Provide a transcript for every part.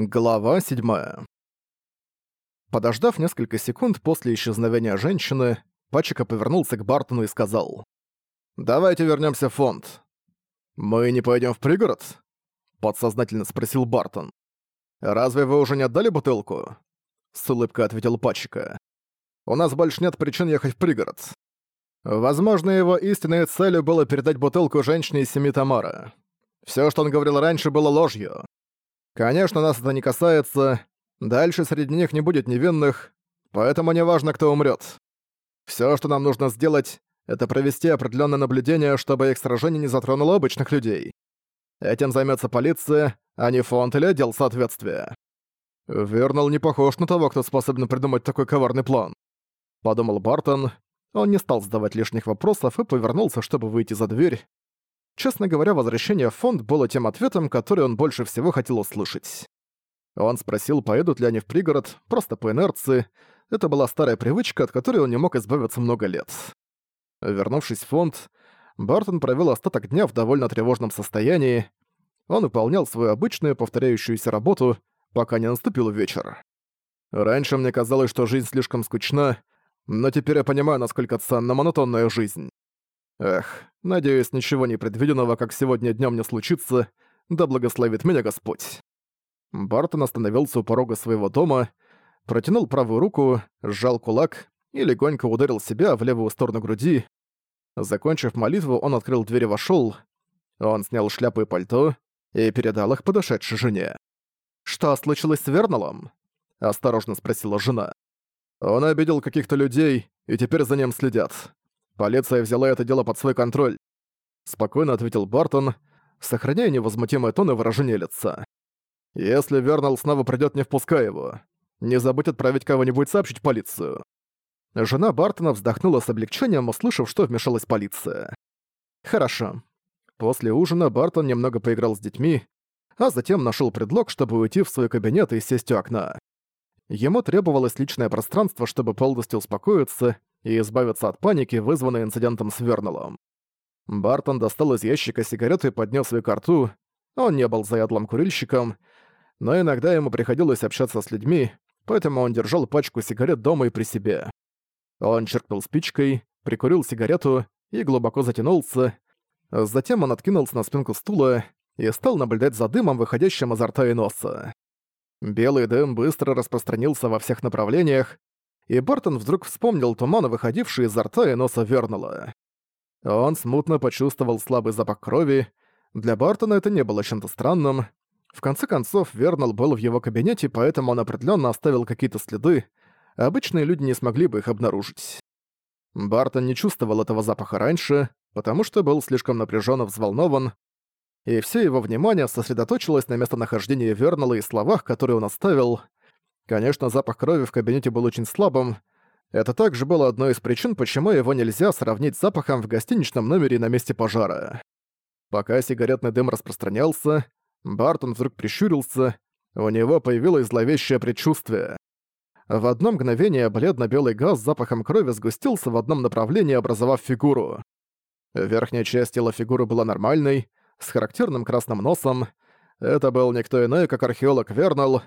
Глава 7. Подождав несколько секунд после исчезновения женщины, Пачика повернулся к Бартону и сказал. «Давайте вернемся в фонд». «Мы не пойдем в пригород?» — подсознательно спросил Бартон. «Разве вы уже не отдали бутылку?» С улыбкой ответил Пачика. «У нас больше нет причин ехать в пригород. Возможно, его истинной целью было передать бутылку женщине из семьи Тамара. Все, что он говорил раньше, было ложью. Конечно, нас это не касается. Дальше среди них не будет невинных, поэтому не важно, кто умрет. Все, что нам нужно сделать, это провести определенное наблюдение, чтобы их сражение не затронуло обычных людей. Этим займется полиция, а не фонд или отдел соответствия. Вернал не похож на того, кто способен придумать такой коварный план. Подумал Бартон. Он не стал задавать лишних вопросов и повернулся, чтобы выйти за дверь. Честно говоря, возвращение в фонд было тем ответом, который он больше всего хотел услышать. Он спросил, поедут ли они в пригород, просто по инерции. Это была старая привычка, от которой он не мог избавиться много лет. Вернувшись в фонд, Бартон провел остаток дня в довольно тревожном состоянии. Он выполнял свою обычную повторяющуюся работу, пока не наступил вечер. Раньше мне казалось, что жизнь слишком скучна, но теперь я понимаю, насколько ценна монотонная жизнь. Эх, надеюсь, ничего непредвиденного, как сегодня днем не случится, да благословит меня Господь. Бартон остановился у порога своего дома, протянул правую руку, сжал кулак и легонько ударил себя в левую сторону груди. Закончив молитву, он открыл дверь и вошёл. Он снял шляпу и пальто и передал их подошедшей жене. «Что случилось с Верналом?» — осторожно спросила жена. «Он обидел каких-то людей, и теперь за ним следят. Полиция взяла это дело под свой контроль. Спокойно ответил Бартон, сохраняя невозмутимое тон и выражение лица. Если Вернал снова придёт, не впускай его. Не забудь отправить кого-нибудь сообщить в полицию. Жена Бартона вздохнула с облегчением, услышав, что вмешалась полиция. Хорошо. После ужина Бартон немного поиграл с детьми, а затем нашел предлог, чтобы уйти в свой кабинет и сесть у окна. Ему требовалось личное пространство, чтобы полностью успокоиться и избавиться от паники, вызванной инцидентом с Вернеллом. Бартон достал из ящика сигареты и поднес ее к рту. Он не был заядлым курильщиком, но иногда ему приходилось общаться с людьми, поэтому он держал пачку сигарет дома и при себе. Он черкнул спичкой, прикурил сигарету и глубоко затянулся. Затем он откинулся на спинку стула и стал наблюдать за дымом, выходящим изо рта и носа. Белый дым быстро распространился во всех направлениях, и Бартон вдруг вспомнил туман, выходивший изо рта и носа Вернелла. Он смутно почувствовал слабый запах крови. Для Бартона это не было чем-то странным. В конце концов, Вернелл был в его кабинете, поэтому он определенно оставил какие-то следы. Обычные люди не смогли бы их обнаружить. Бартон не чувствовал этого запаха раньше, потому что был слишком напряженно взволнован, и все его внимание сосредоточилось на местонахождении Вернелла и словах, которые он оставил — Конечно, запах крови в кабинете был очень слабым. Это также было одной из причин, почему его нельзя сравнить с запахом в гостиничном номере на месте пожара. Пока сигаретный дым распространялся, Бартон вдруг прищурился, у него появилось зловещее предчувствие. В одно мгновение бледно-белый газ с запахом крови сгустился в одном направлении, образовав фигуру. Верхняя часть тела фигуры была нормальной, с характерным красным носом. Это был никто иной, как археолог Вернал,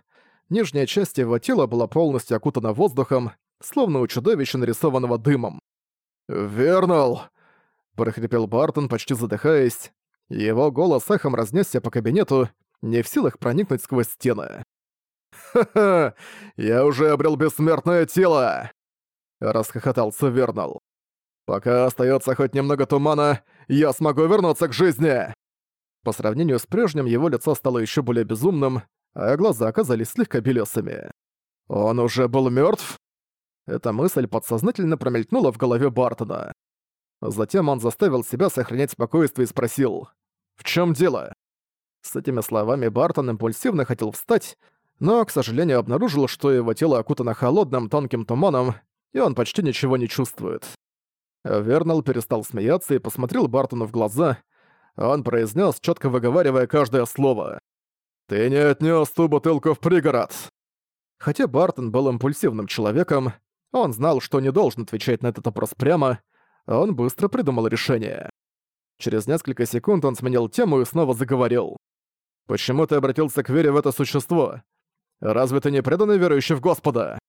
Нижняя часть его тела была полностью окутана воздухом, словно у чудовища, нарисованного дымом. «Вернал!» — прохрипел Бартон, почти задыхаясь. Его голос эхом разнесся по кабинету, не в силах проникнуть сквозь стены. «Ха-ха! Я уже обрел бессмертное тело!» — расхохотался Вернал. «Пока остается хоть немного тумана, я смогу вернуться к жизни!» По сравнению с прежним, его лицо стало еще более безумным, а глаза оказались слегка белесыми. «Он уже был мертв? Эта мысль подсознательно промелькнула в голове Бартона. Затем он заставил себя сохранять спокойствие и спросил «В чем дело?». С этими словами Бартон импульсивно хотел встать, но, к сожалению, обнаружил, что его тело окутано холодным тонким туманом, и он почти ничего не чувствует. Вернал перестал смеяться и посмотрел Бартону в глаза. Он произнес, четко выговаривая каждое слово. «Ты не отнес ту бутылку в пригород!» Хотя Бартон был импульсивным человеком, он знал, что не должен отвечать на этот вопрос прямо, он быстро придумал решение. Через несколько секунд он сменил тему и снова заговорил. «Почему ты обратился к вере в это существо? Разве ты не преданный верующий в Господа?»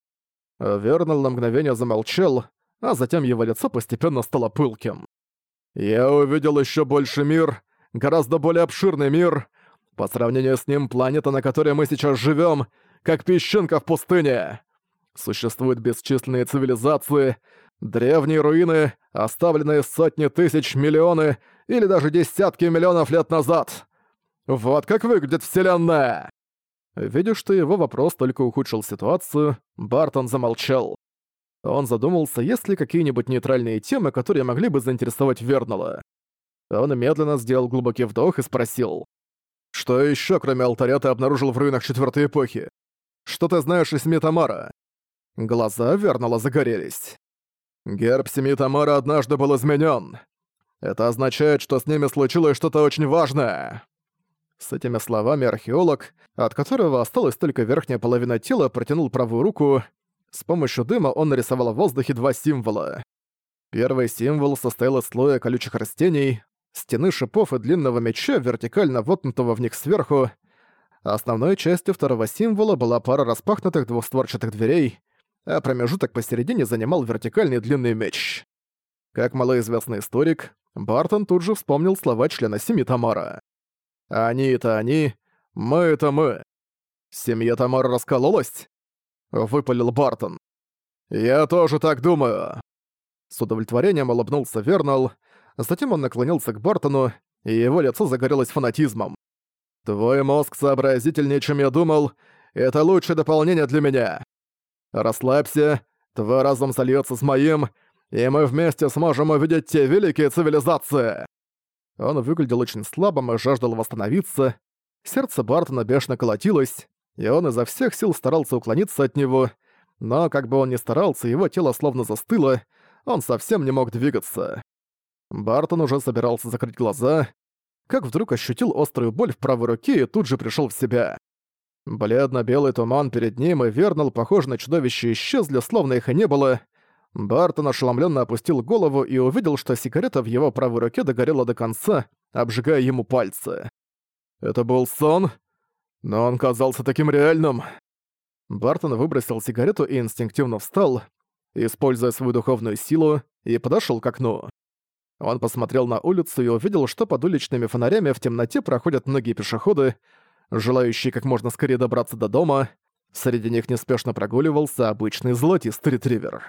Вернал на мгновение замолчал, а затем его лицо постепенно стало пылким. «Я увидел еще больше мир, гораздо более обширный мир. По сравнению с ним планета, на которой мы сейчас живем, как песчинка в пустыне. Существуют бесчисленные цивилизации, древние руины, оставленные сотни тысяч, миллионы или даже десятки миллионов лет назад. Вот как выглядит Вселенная!» Видя, что его вопрос только ухудшил ситуацию, Бартон замолчал. Он задумался, есть ли какие-нибудь нейтральные темы, которые могли бы заинтересовать Вернала. Он медленно сделал глубокий вдох и спросил. «Что еще, кроме алтаря, ты обнаружил в руинах Четвертой Эпохи? Что ты знаешь о семье Тамара?» Глаза Вернала загорелись. «Герб семьи Тамара однажды был изменен. Это означает, что с ними случилось что-то очень важное». С этими словами археолог, от которого осталась только верхняя половина тела, протянул правую руку. С помощью дыма он нарисовал в воздухе два символа. Первый символ состоял из слоя колючих растений, стены шипов и длинного меча, вертикально воткнутого в них сверху. Основной частью второго символа была пара распахнутых двустворчатых дверей, а промежуток посередине занимал вертикальный длинный меч. Как малоизвестный историк, Бартон тут же вспомнил слова члена семьи Тамара. Они — это они, мы — это мы. Семья Тамара раскололась? Выпалил Бартон. Я тоже так думаю. С удовлетворением улыбнулся Вернал, затем он наклонился к Бартону, и его лицо загорелось фанатизмом. «Твой мозг сообразительнее, чем я думал. Это лучшее дополнение для меня. Расслабься, твой разум сольется с моим, и мы вместе сможем увидеть те великие цивилизации!» Он выглядел очень слабым и жаждал восстановиться. Сердце Бартона бешено колотилось, и он изо всех сил старался уклониться от него, но как бы он ни старался, его тело словно застыло, он совсем не мог двигаться. Бартон уже собирался закрыть глаза, как вдруг ощутил острую боль в правой руке и тут же пришел в себя. Бледно-белый туман перед ним и Вернал, похоже на чудовище, исчезли, словно их и не было, Бартон ошеломленно опустил голову и увидел, что сигарета в его правой руке догорела до конца, обжигая ему пальцы. Это был сон, но он казался таким реальным. Бартон выбросил сигарету и инстинктивно встал, используя свою духовную силу, и подошел к окну. Он посмотрел на улицу и увидел, что под уличными фонарями в темноте проходят многие пешеходы, желающие как можно скорее добраться до дома. Среди них неспешно прогуливался обычный золотистый ретривер.